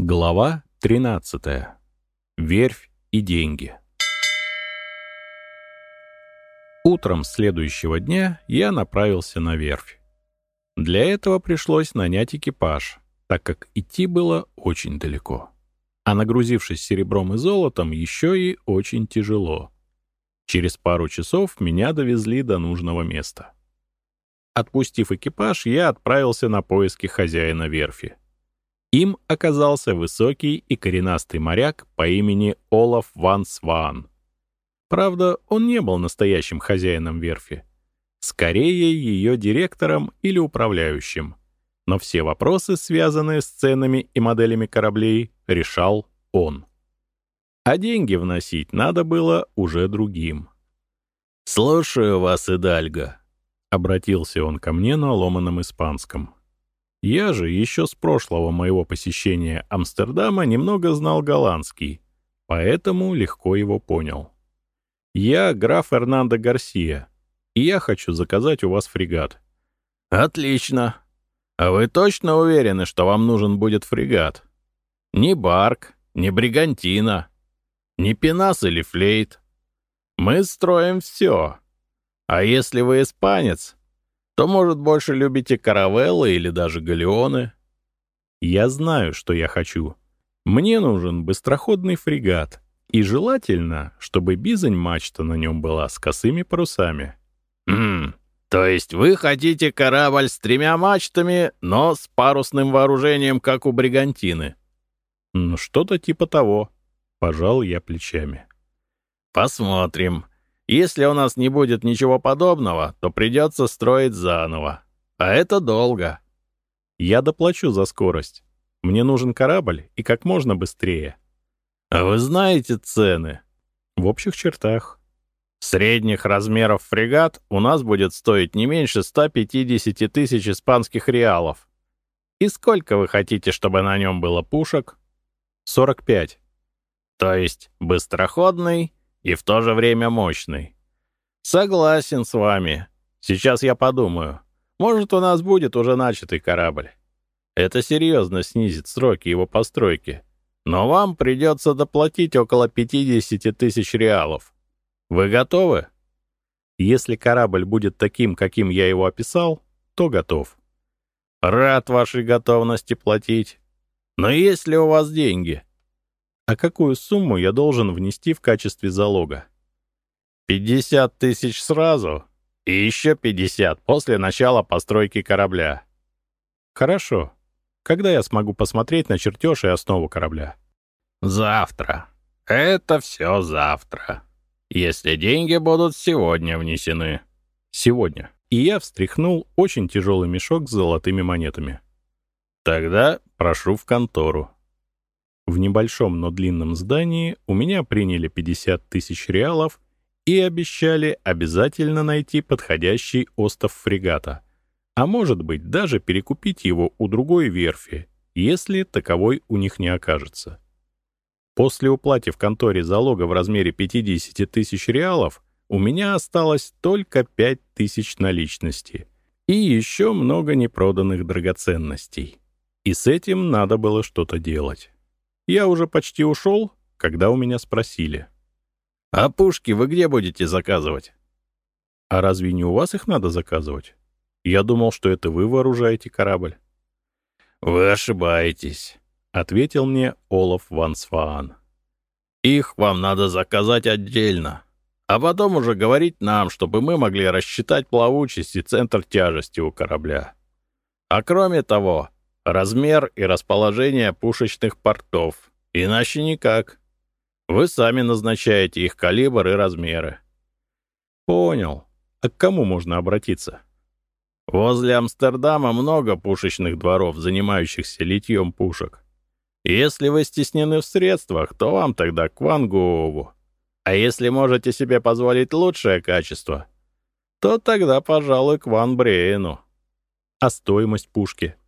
Глава 13. Верфь и деньги. Утром следующего дня я направился на верфь. Для этого пришлось нанять экипаж, так как идти было очень далеко. А нагрузившись серебром и золотом, еще и очень тяжело. Через пару часов меня довезли до нужного места. Отпустив экипаж, я отправился на поиски хозяина верфи — им оказался высокий и коренастый моряк по имени Олаф Ван Сван. Правда, он не был настоящим хозяином верфи. Скорее, ее директором или управляющим. Но все вопросы, связанные с ценами и моделями кораблей, решал он. А деньги вносить надо было уже другим. «Слушаю вас, Идальго», — обратился он ко мне на ломаном испанском. Я же еще с прошлого моего посещения Амстердама немного знал голландский, поэтому легко его понял. Я граф Эрнандо Гарсия, и я хочу заказать у вас фрегат. Отлично. А вы точно уверены, что вам нужен будет фрегат? Ни барк, ни бригантина, ни пенас или флейт. Мы строим все. А если вы испанец, то, может, больше любите каравеллы или даже галеоны. Я знаю, что я хочу. Мне нужен быстроходный фрегат, и желательно, чтобы бизань-мачта на нем была с косыми парусами. «Хм, то есть вы хотите корабль с тремя мачтами, но с парусным вооружением, как у бригантины?» «Ну, что-то типа того», — пожал я плечами. «Посмотрим. Если у нас не будет ничего подобного, то придется строить заново. А это долго. Я доплачу за скорость. Мне нужен корабль и как можно быстрее. А вы знаете цены? В общих чертах. Средних размеров фрегат у нас будет стоить не меньше 150 тысяч испанских реалов. И сколько вы хотите, чтобы на нем было пушек? 45. То есть быстроходный и в то же время мощный. Согласен с вами. Сейчас я подумаю. Может, у нас будет уже начатый корабль. Это серьезно снизит сроки его постройки. Но вам придется доплатить около 50 тысяч реалов. Вы готовы? Если корабль будет таким, каким я его описал, то готов. Рад вашей готовности платить. Но есть ли у вас деньги? А какую сумму я должен внести в качестве залога? 50 тысяч сразу и еще 50 после начала постройки корабля. Хорошо. Когда я смогу посмотреть на чертеж и основу корабля? Завтра. Это все завтра. Если деньги будут сегодня внесены. Сегодня. И я встряхнул очень тяжелый мешок с золотыми монетами. Тогда прошу в контору. В небольшом, но длинном здании у меня приняли 50 тысяч реалов и обещали обязательно найти подходящий остов фрегата, а может быть даже перекупить его у другой верфи, если таковой у них не окажется. После уплаты в конторе залога в размере 50 тысяч реалов у меня осталось только 5 тысяч наличности и еще много непроданных драгоценностей. И с этим надо было что-то делать. Я уже почти ушел, когда у меня спросили. «А пушки вы где будете заказывать?» «А разве не у вас их надо заказывать? Я думал, что это вы вооружаете корабль». «Вы ошибаетесь», — ответил мне Олаф Ван Сваан. «Их вам надо заказать отдельно, а потом уже говорить нам, чтобы мы могли рассчитать плавучесть и центр тяжести у корабля. А кроме того, размер и расположение пушечных портов. Иначе никак. Вы сами назначаете их калибр и размеры. Понял. А к кому можно обратиться? Возле Амстердама много пушечных дворов, занимающихся литьем пушек. Если вы стеснены в средствах, то вам тогда к Ван Гоову. А если можете себе позволить лучшее качество, то тогда, пожалуй, к Ван Брейну. А стоимость пушки —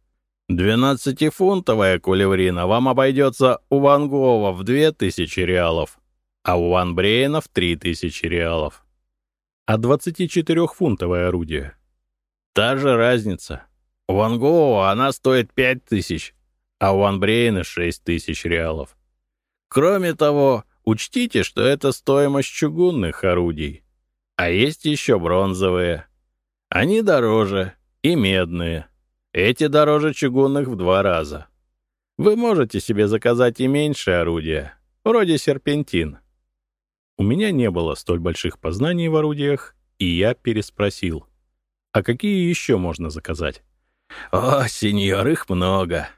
Двенадцатифунтовая кулеврина вам обойдется у Ван Гова в две тысячи реалов, а у Ван Брейна в три тысячи реалов. А 24-фунтовое орудие? Та же разница. У Ван Гова она стоит пять тысяч, а у Анбрейна 6 тысяч реалов. Кроме того, учтите, что это стоимость чугунных орудий. А есть еще бронзовые. Они дороже и медные. Эти дороже чугунных в два раза. Вы можете себе заказать и меньшее орудие, вроде серпентин. У меня не было столь больших познаний в орудиях, и я переспросил. А какие еще можно заказать? О, сеньор, их много.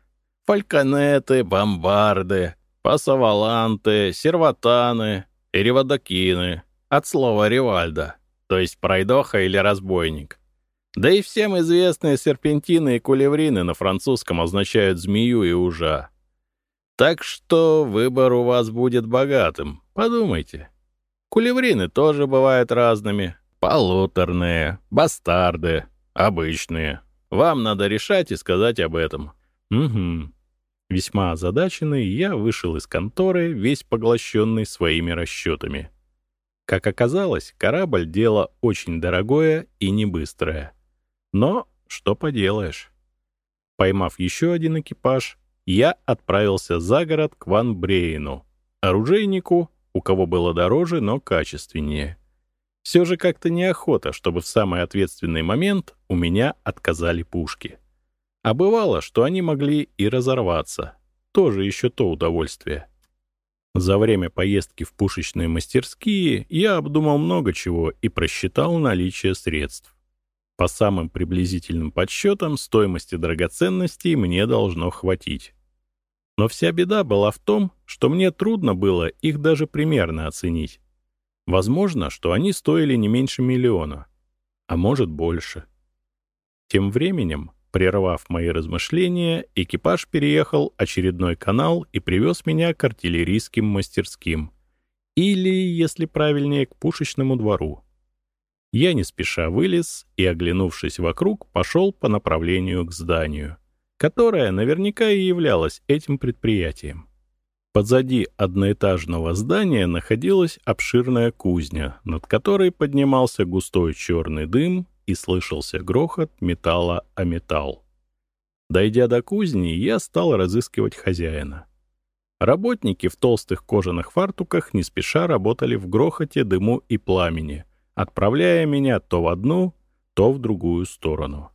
Фальконеты, бомбарды, пасаваланты, серватаны и реводокины. От слова «ревальда», то есть пройдоха или разбойник. Да и всем известные серпентины и кулеврины на французском означают змею и ужа. Так что выбор у вас будет богатым, подумайте. Кулеврины тоже бывают разными. Полуторные, бастарды, обычные. Вам надо решать и сказать об этом. Угу. Весьма озадаченный, я вышел из конторы, весь поглощенный своими расчетами. Как оказалось, корабль — дело очень дорогое и не быстрое. Но что поделаешь. Поймав еще один экипаж, я отправился за город к Ван Брейну, оружейнику, у кого было дороже, но качественнее. Все же как-то неохота, чтобы в самый ответственный момент у меня отказали пушки. А бывало, что они могли и разорваться. Тоже еще то удовольствие. За время поездки в пушечные мастерские я обдумал много чего и просчитал наличие средств. По самым приблизительным подсчетам стоимости драгоценностей мне должно хватить. Но вся беда была в том, что мне трудно было их даже примерно оценить. Возможно, что они стоили не меньше миллиона, а может больше. Тем временем Прервав мои размышления, экипаж переехал очередной канал и привез меня к артиллерийским мастерским. Или, если правильнее, к пушечному двору. Я не спеша вылез и, оглянувшись вокруг, пошел по направлению к зданию, которое наверняка и являлось этим предприятием. Позади одноэтажного здания находилась обширная кузня, над которой поднимался густой черный дым и слышался грохот металла о металл. Дойдя до кузни, я стал разыскивать хозяина. Работники в толстых кожаных фартуках не спеша работали в грохоте, дыму и пламени, отправляя меня то в одну, то в другую сторону.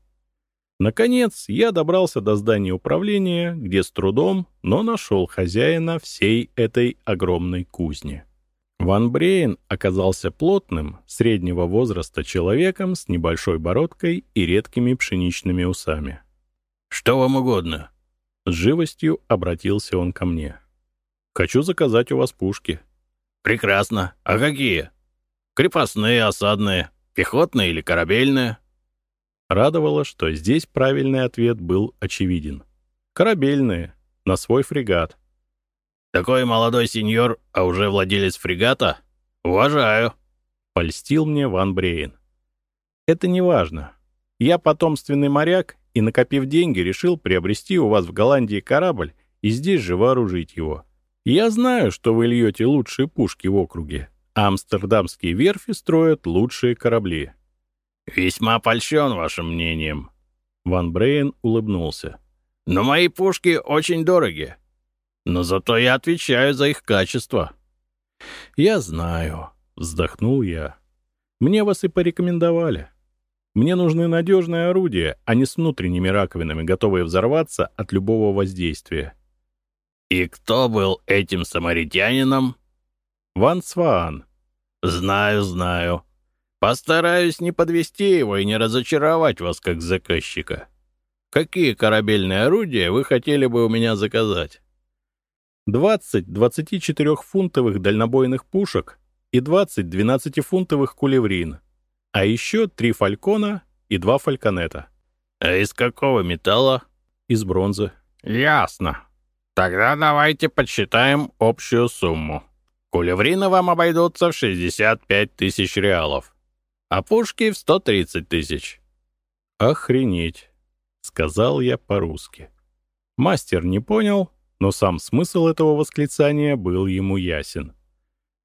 Наконец, я добрался до здания управления, где с трудом, но нашел хозяина всей этой огромной кузни. Ван Брейн оказался плотным, среднего возраста человеком с небольшой бородкой и редкими пшеничными усами. «Что вам угодно?» С живостью обратился он ко мне. «Хочу заказать у вас пушки». «Прекрасно. А какие? Крепостные, осадные, пехотные или корабельные?» Радовало, что здесь правильный ответ был очевиден. «Корабельные, на свой фрегат». Такой молодой сеньор, а уже владелец фрегата? Уважаю. Польстил мне Ван Брейн. Это не важно. Я потомственный моряк и, накопив деньги, решил приобрести у вас в Голландии корабль и здесь же вооружить его. Я знаю, что вы льете лучшие пушки в округе. Амстердамские верфи строят лучшие корабли. «Весьма польщен вашим мнением». Ван Брейн улыбнулся. «Но мои пушки очень дороги. Но зато я отвечаю за их качество». «Я знаю», — вздохнул я. «Мне вас и порекомендовали. Мне нужны надежные орудия, а не с внутренними раковинами, готовые взорваться от любого воздействия». «И кто был этим самаритянином?» «Ван Сваан». «Знаю, знаю. Постараюсь не подвести его и не разочаровать вас как заказчика. Какие корабельные орудия вы хотели бы у меня заказать?» 20 24-фунтовых дальнобойных пушек и 20 12-фунтовых кулеврин, а еще три фалькона и два фальконета. «А из какого металла?» «Из бронзы». «Ясно. Тогда давайте подсчитаем общую сумму. Кулеврины вам обойдутся в 65 тысяч реалов, а пушки в 130 тысяч». «Охренеть», — сказал я по-русски. Мастер не понял, но сам смысл этого восклицания был ему ясен.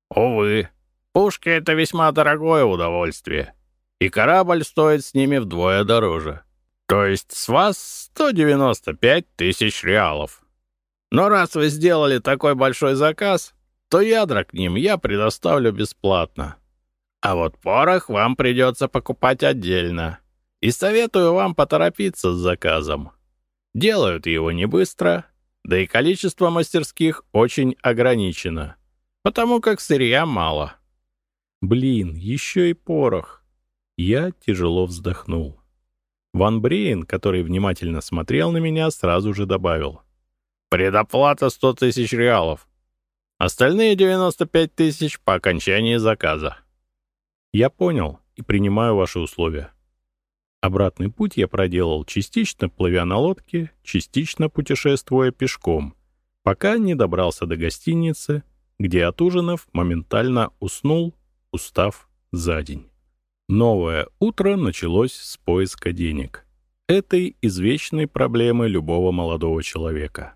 «Увы, пушки — это весьма дорогое удовольствие, и корабль стоит с ними вдвое дороже. То есть с вас 195 тысяч реалов. Но раз вы сделали такой большой заказ, то ядра к ним я предоставлю бесплатно. А вот порох вам придется покупать отдельно. И советую вам поторопиться с заказом. Делают его не быстро, да и количество мастерских очень ограничено, потому как сырья мало. Блин, еще и порох. Я тяжело вздохнул. Ван Брейн, который внимательно смотрел на меня, сразу же добавил. «Предоплата 100 тысяч реалов. Остальные 95 тысяч по окончании заказа». «Я понял и принимаю ваши условия». Обратный путь я проделал частично плывя на лодке, частично путешествуя пешком, пока не добрался до гостиницы, где от ужинов моментально уснул, устав за день. Новое утро началось с поиска денег. Этой извечной проблемы любого молодого человека.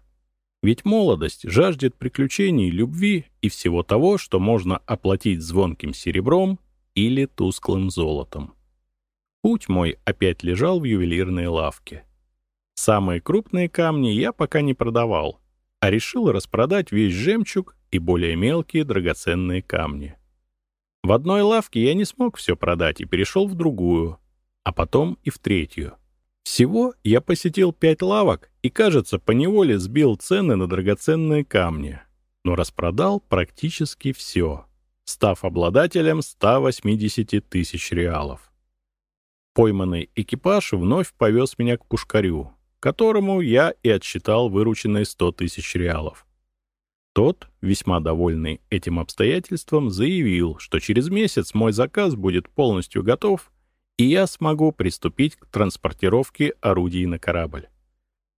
Ведь молодость жаждет приключений, любви и всего того, что можно оплатить звонким серебром или тусклым золотом. Путь мой опять лежал в ювелирной лавке. Самые крупные камни я пока не продавал, а решил распродать весь жемчуг и более мелкие драгоценные камни. В одной лавке я не смог все продать и перешел в другую, а потом и в третью. Всего я посетил пять лавок и, кажется, поневоле сбил цены на драгоценные камни, но распродал практически все, став обладателем 180 тысяч реалов. Пойманный экипаж вновь повез меня к пушкарю, которому я и отсчитал вырученные 100 тысяч реалов. Тот, весьма довольный этим обстоятельством, заявил, что через месяц мой заказ будет полностью готов, и я смогу приступить к транспортировке орудий на корабль.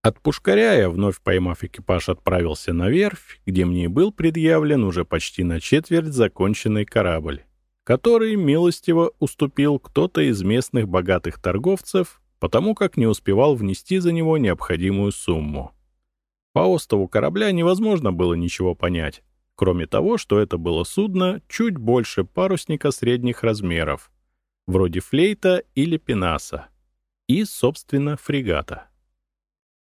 От Пушкаря я, вновь поймав экипаж, отправился на верфь, где мне был предъявлен уже почти на четверть законченный корабль, который милостиво уступил кто-то из местных богатых торговцев, потому как не успевал внести за него необходимую сумму. По остову корабля невозможно было ничего понять, кроме того, что это было судно чуть больше парусника средних размеров, вроде флейта или пенаса, и, собственно, фрегата.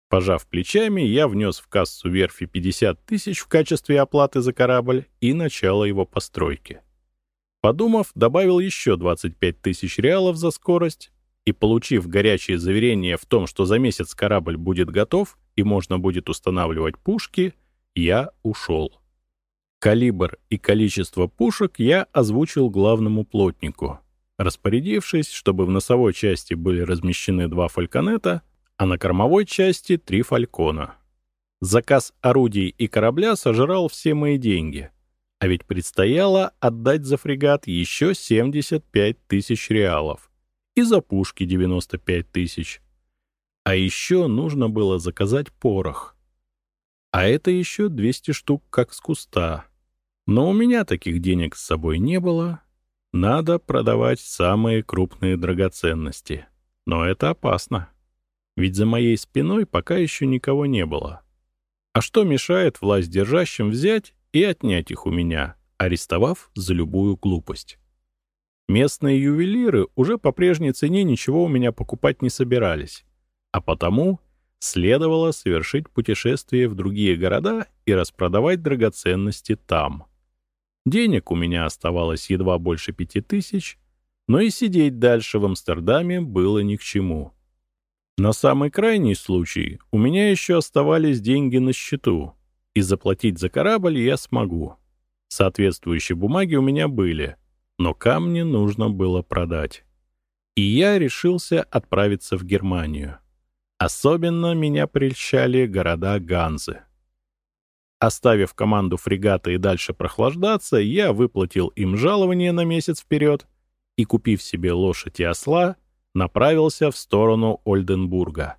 Пожав плечами, я внес в кассу верфи 50 тысяч в качестве оплаты за корабль и начало его постройки. Подумав, добавил еще 25 тысяч реалов за скорость и, получив горячее заверение в том, что за месяц корабль будет готов, и можно будет устанавливать пушки, я ушел. Калибр и количество пушек я озвучил главному плотнику, распорядившись, чтобы в носовой части были размещены два фальконета, а на кормовой части — три фалькона. Заказ орудий и корабля сожрал все мои деньги, а ведь предстояло отдать за фрегат еще 75 тысяч реалов и за пушки 95 тысяч. А еще нужно было заказать порох. А это еще 200 штук как с куста. Но у меня таких денег с собой не было. Надо продавать самые крупные драгоценности. Но это опасно. Ведь за моей спиной пока еще никого не было. А что мешает власть держащим взять и отнять их у меня, арестовав за любую глупость? Местные ювелиры уже по прежней цене ничего у меня покупать не собирались а потому следовало совершить путешествие в другие города и распродавать драгоценности там. Денег у меня оставалось едва больше пяти тысяч, но и сидеть дальше в Амстердаме было ни к чему. На самый крайний случай у меня еще оставались деньги на счету, и заплатить за корабль я смогу. Соответствующие бумаги у меня были, но камни нужно было продать. И я решился отправиться в Германию. Особенно меня прельщали города Ганзы. Оставив команду фрегата и дальше прохлаждаться, я выплатил им жалование на месяц вперед и, купив себе лошадь и осла, направился в сторону Ольденбурга.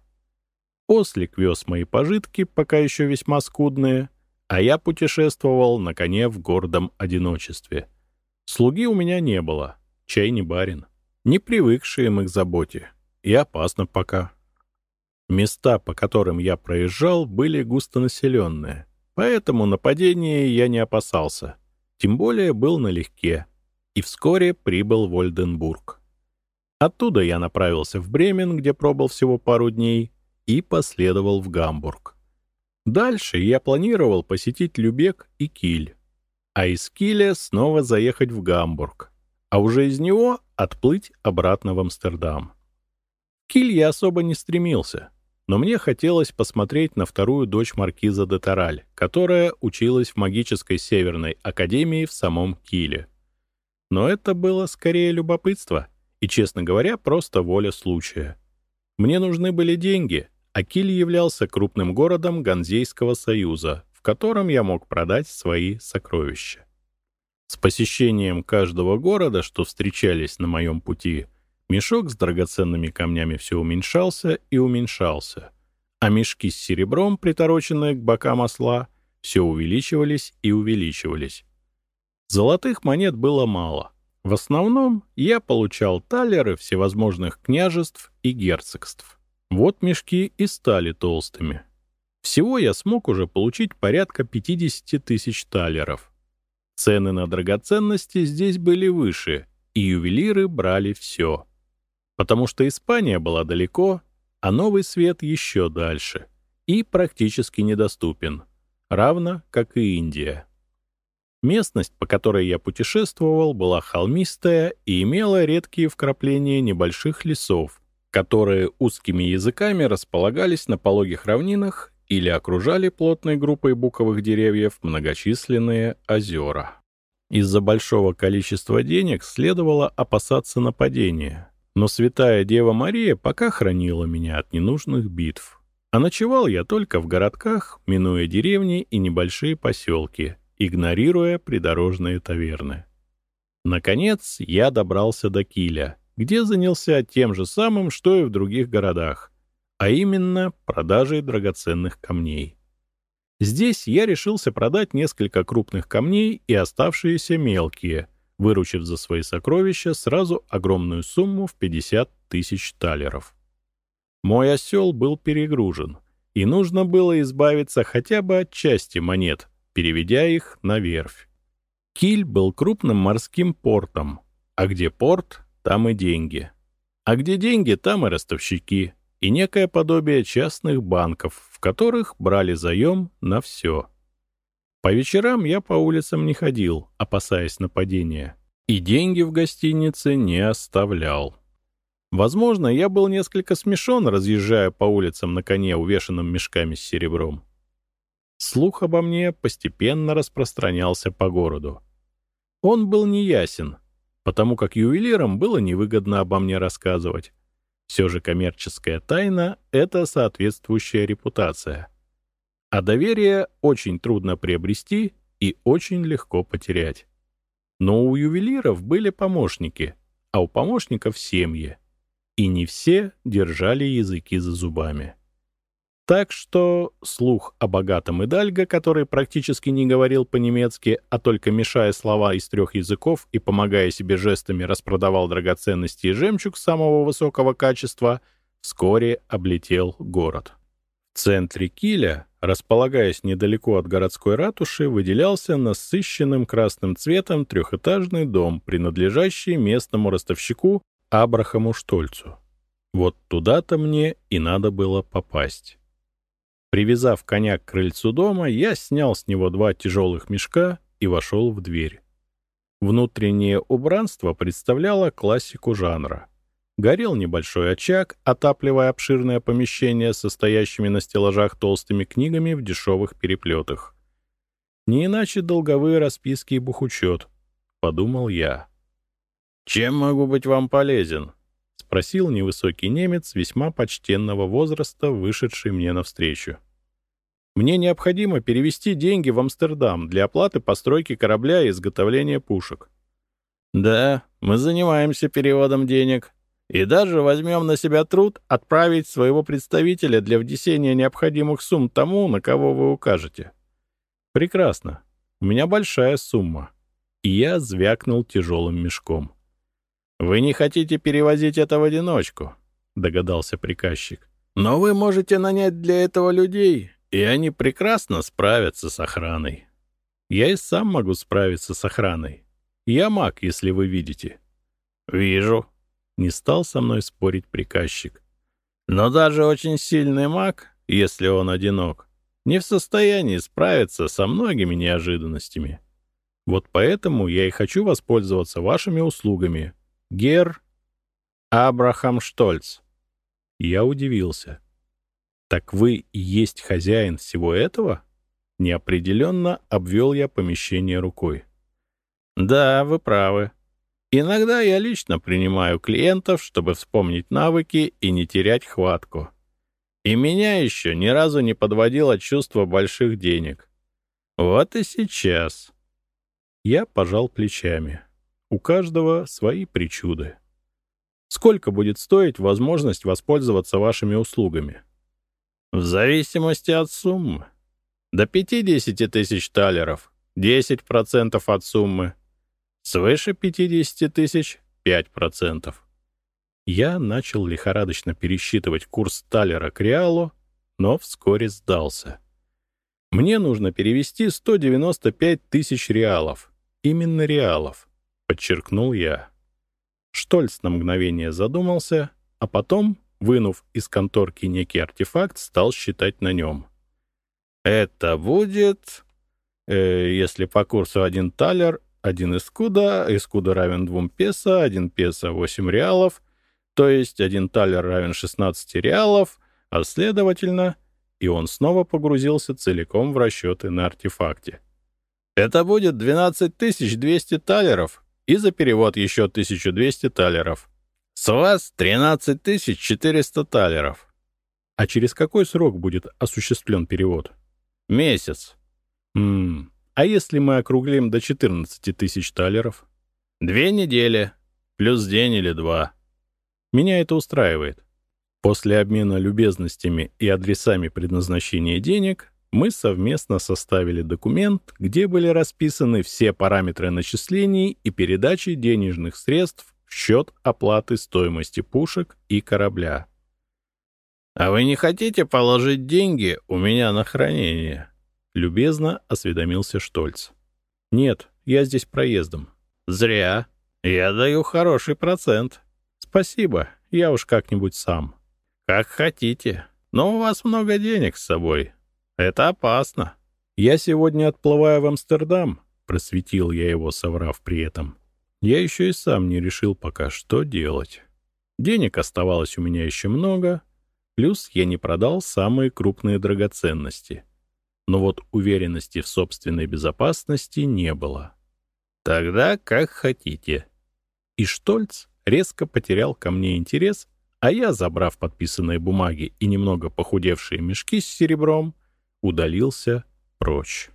Ослик вез мои пожитки, пока еще весьма скудные, а я путешествовал на коне в гордом одиночестве. Слуги у меня не было, чай не барин, не привыкшие мы к заботе, и опасно пока. Места, по которым я проезжал, были густонаселенные, поэтому нападения я не опасался, тем более был налегке, и вскоре прибыл в Ольденбург. Оттуда я направился в Бремен, где пробыл всего пару дней, и последовал в Гамбург. Дальше я планировал посетить Любек и Киль, а из Киля снова заехать в Гамбург, а уже из него отплыть обратно в Амстердам. Киль я особо не стремился, но мне хотелось посмотреть на вторую дочь маркиза де Тараль, которая училась в магической северной академии в самом Киле. Но это было скорее любопытство и, честно говоря, просто воля случая. Мне нужны были деньги, а Киль являлся крупным городом Ганзейского союза, в котором я мог продать свои сокровища. С посещением каждого города, что встречались на моем пути, Мешок с драгоценными камнями все уменьшался и уменьшался, а мешки с серебром, притороченные к бокам осла, все увеличивались и увеличивались. Золотых монет было мало. В основном я получал талеры всевозможных княжеств и герцогств. Вот мешки и стали толстыми. Всего я смог уже получить порядка 50 тысяч талеров. Цены на драгоценности здесь были выше, и ювелиры брали все потому что Испания была далеко, а Новый Свет еще дальше и практически недоступен, равно как и Индия. Местность, по которой я путешествовал, была холмистая и имела редкие вкрапления небольших лесов, которые узкими языками располагались на пологих равнинах или окружали плотной группой буковых деревьев многочисленные озера. Из-за большого количества денег следовало опасаться нападения, но святая Дева Мария пока хранила меня от ненужных битв. А ночевал я только в городках, минуя деревни и небольшие поселки, игнорируя придорожные таверны. Наконец, я добрался до Киля, где занялся тем же самым, что и в других городах, а именно продажей драгоценных камней. Здесь я решился продать несколько крупных камней и оставшиеся мелкие, выручив за свои сокровища сразу огромную сумму в 50 тысяч талеров. Мой осел был перегружен, и нужно было избавиться хотя бы от части монет, переведя их на верфь. Киль был крупным морским портом, а где порт, там и деньги. А где деньги, там и ростовщики, и некое подобие частных банков, в которых брали заем на все — по вечерам я по улицам не ходил, опасаясь нападения, и деньги в гостинице не оставлял. Возможно, я был несколько смешон, разъезжая по улицам на коне, увешанном мешками с серебром. Слух обо мне постепенно распространялся по городу. Он был неясен, потому как ювелирам было невыгодно обо мне рассказывать. Все же коммерческая тайна — это соответствующая репутация — а доверие очень трудно приобрести и очень легко потерять. Но у ювелиров были помощники, а у помощников семьи. И не все держали языки за зубами. Так что слух о богатом Идальго, который практически не говорил по-немецки, а только мешая слова из трех языков и помогая себе жестами распродавал драгоценности и жемчуг самого высокого качества, вскоре облетел город. В центре Киля располагаясь недалеко от городской ратуши, выделялся насыщенным красным цветом трехэтажный дом, принадлежащий местному ростовщику Абрахаму Штольцу. Вот туда-то мне и надо было попасть. Привязав коня к крыльцу дома, я снял с него два тяжелых мешка и вошел в дверь. Внутреннее убранство представляло классику жанра — Горел небольшой очаг, отапливая обширное помещение со стоящими на стеллажах толстыми книгами в дешевых переплетах. Не иначе долговые расписки и бухучет, — подумал я. «Чем могу быть вам полезен?» — спросил невысокий немец весьма почтенного возраста, вышедший мне навстречу. «Мне необходимо перевести деньги в Амстердам для оплаты постройки корабля и изготовления пушек». «Да, мы занимаемся переводом денег», и даже возьмем на себя труд отправить своего представителя для внесения необходимых сумм тому, на кого вы укажете. Прекрасно. У меня большая сумма. И я звякнул тяжелым мешком. Вы не хотите перевозить это в одиночку, догадался приказчик. Но вы можете нанять для этого людей, и они прекрасно справятся с охраной. Я и сам могу справиться с охраной. Я маг, если вы видите. Вижу, не стал со мной спорить приказчик. Но даже очень сильный маг, если он одинок, не в состоянии справиться со многими неожиданностями. Вот поэтому я и хочу воспользоваться вашими услугами. Гер Абрахам Штольц. Я удивился. Так вы и есть хозяин всего этого? Неопределенно обвел я помещение рукой. Да, вы правы. Иногда я лично принимаю клиентов, чтобы вспомнить навыки и не терять хватку. И меня еще ни разу не подводило чувство больших денег. Вот и сейчас. Я пожал плечами. У каждого свои причуды. Сколько будет стоить возможность воспользоваться вашими услугами? В зависимости от суммы. До 50 тысяч талеров, 10% от суммы. Свыше 50 тысяч — 5%. Я начал лихорадочно пересчитывать курс талера к реалу, но вскоре сдался. Мне нужно перевести 195 тысяч реалов — Именно реалов, подчеркнул я. Штольц на мгновение задумался, а потом, вынув из конторки некий артефакт, стал считать на нем. Это будет, э, если по курсу один талер, один искуда, искуда равен двум песо, один песо — 8 реалов, то есть один талер равен 16 реалов, а следовательно, и он снова погрузился целиком в расчеты на артефакте. Это будет 12 200 талеров и за перевод еще 1200 талеров. С вас 13 400 талеров. А через какой срок будет осуществлен перевод? Месяц. Ммм, а если мы округлим до 14 тысяч талеров? Две недели, плюс день или два. Меня это устраивает. После обмена любезностями и адресами предназначения денег мы совместно составили документ, где были расписаны все параметры начислений и передачи денежных средств в счет оплаты стоимости пушек и корабля. «А вы не хотите положить деньги у меня на хранение?» — любезно осведомился Штольц. «Нет, я здесь проездом». «Зря. Я даю хороший процент». «Спасибо, я уж как-нибудь сам». «Как хотите. Но у вас много денег с собой. Это опасно. Я сегодня отплываю в Амстердам, просветил я его, соврав при этом. Я еще и сам не решил пока, что делать. Денег оставалось у меня еще много, плюс я не продал самые крупные драгоценности. Но вот уверенности в собственной безопасности не было. Тогда как хотите. И Штольц резко потерял ко мне интерес, а я, забрав подписанные бумаги и немного похудевшие мешки с серебром, удалился прочь.